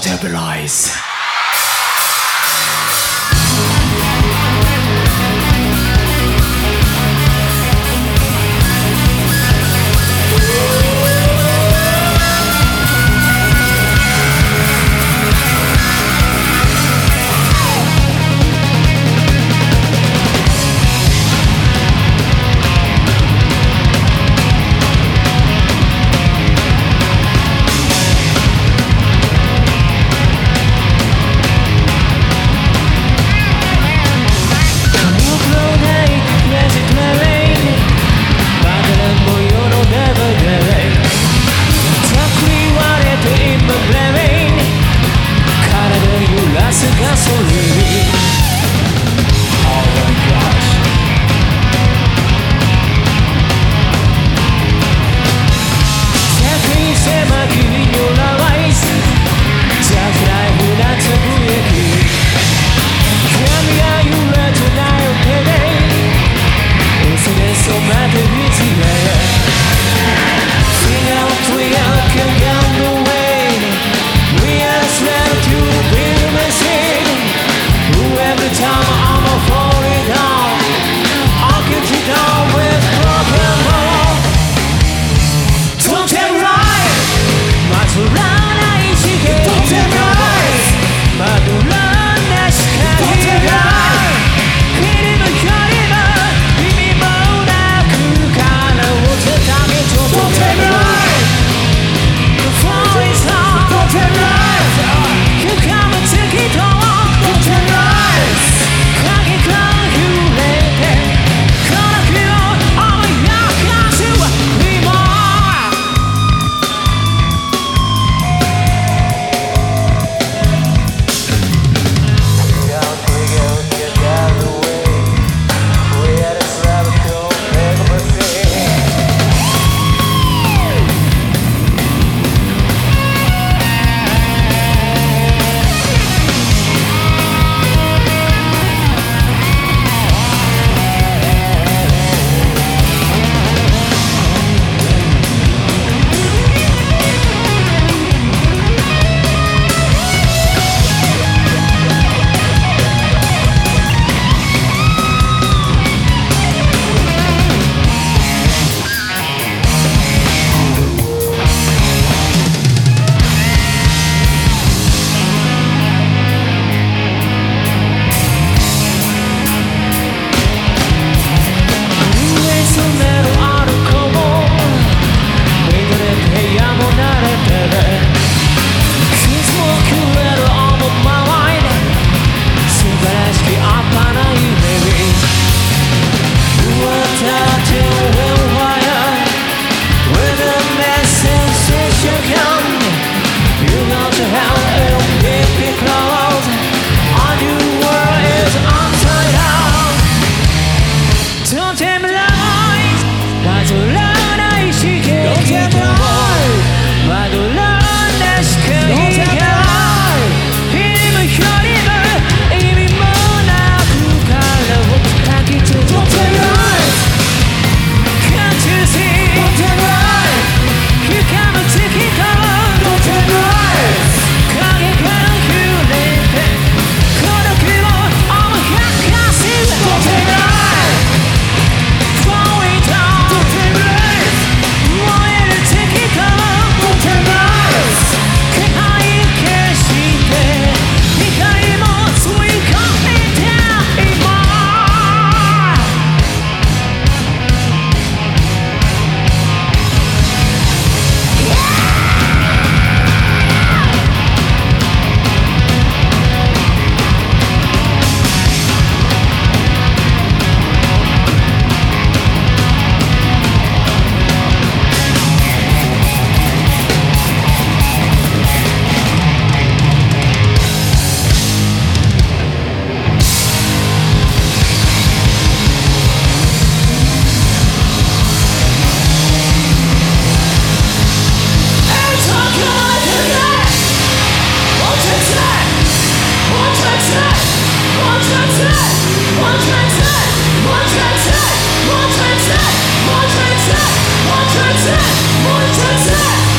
stabilize.